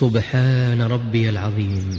سبحان ربي العظيم